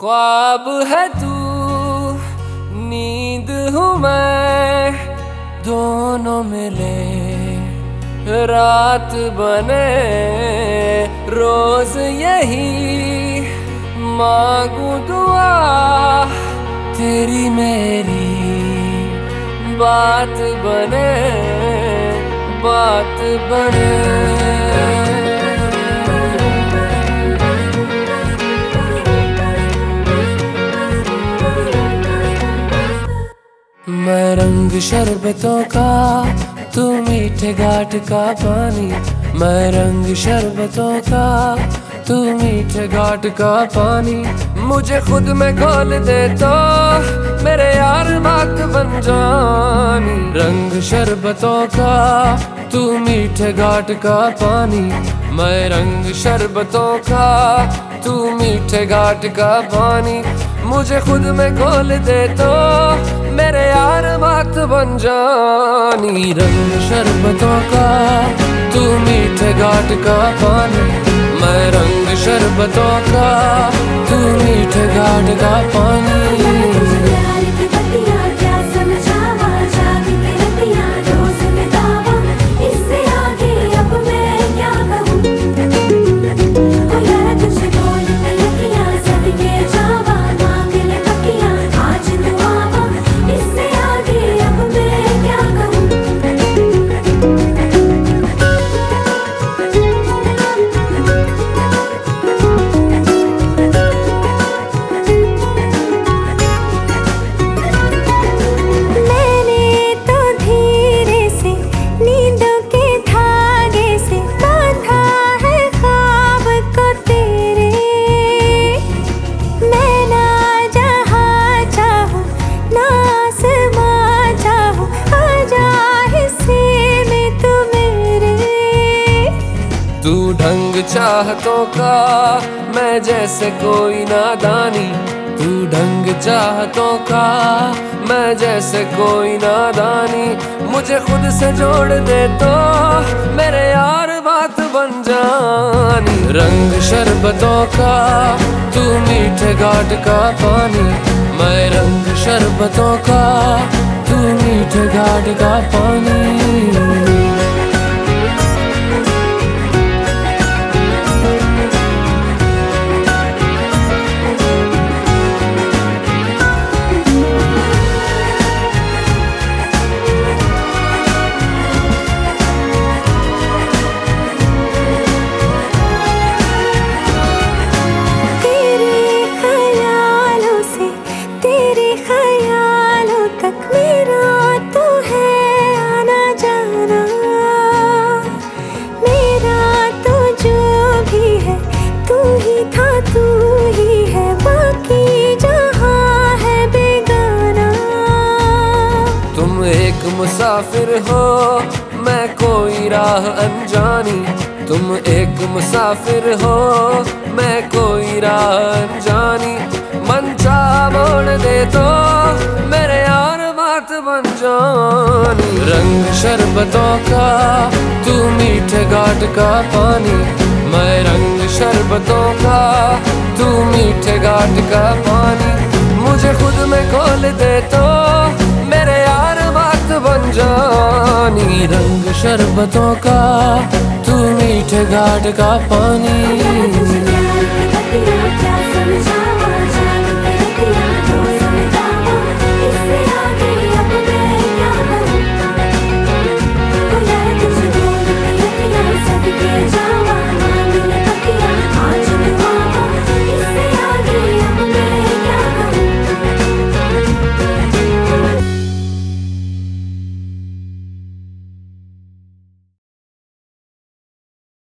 ख्वाब है तू, नींद हूँ मैं, दोनों मिले, रात बने, रोज यही, मांगू दुआ, तेरी मेरी, बात बने बात बने। मैं रंग शरबतों का, तू मीठे घाट का पानी। मैं रंग शरबतों का, तू मीठे घाट का पानी। मुझे खुद में खोल दे तो मेरे यार बात बन जानी। रंग शरबतों का, तू मीठे घाट का पानी। मैं रंग शरबतों का, तू मीठे घाट का पानी। मुझे खुद में खोल दे तो मेरे यार बात बन जानी रंग शरबतों का, तू मीठे घाट का पानी मैं रंग शरबतों का, तू मीठे घाट का पानी तू ढंग चाहतों का, मैं जैसे कोई नादानी। तू ढंग चाहतों का, मैं जैसे कोई नादानी। मुझे खुद से जोड़ दे तो मेरे यार बात बन जानी। रंग शरबतों का, तू मीठे घाट का पानी। मैं रंग शरबतों का, तू मीठे घाट का पानी। तुम एक मुसाफिर हो, मैं कोई राह अनजानी। तुम एक मुसाफिर हो, मैं कोई राह अनजानी। मन चाह मोड़ दे तो मेरे यार बात बन जानी। रंग शरबतों का, तू मीठे घाट का पानी। मैं रंग शरबतों का, तू मीठे घाट का पानी। मुझे खुद में खोल दे तो जानी रंग शरबतों का तू मीठे घाट का पानी।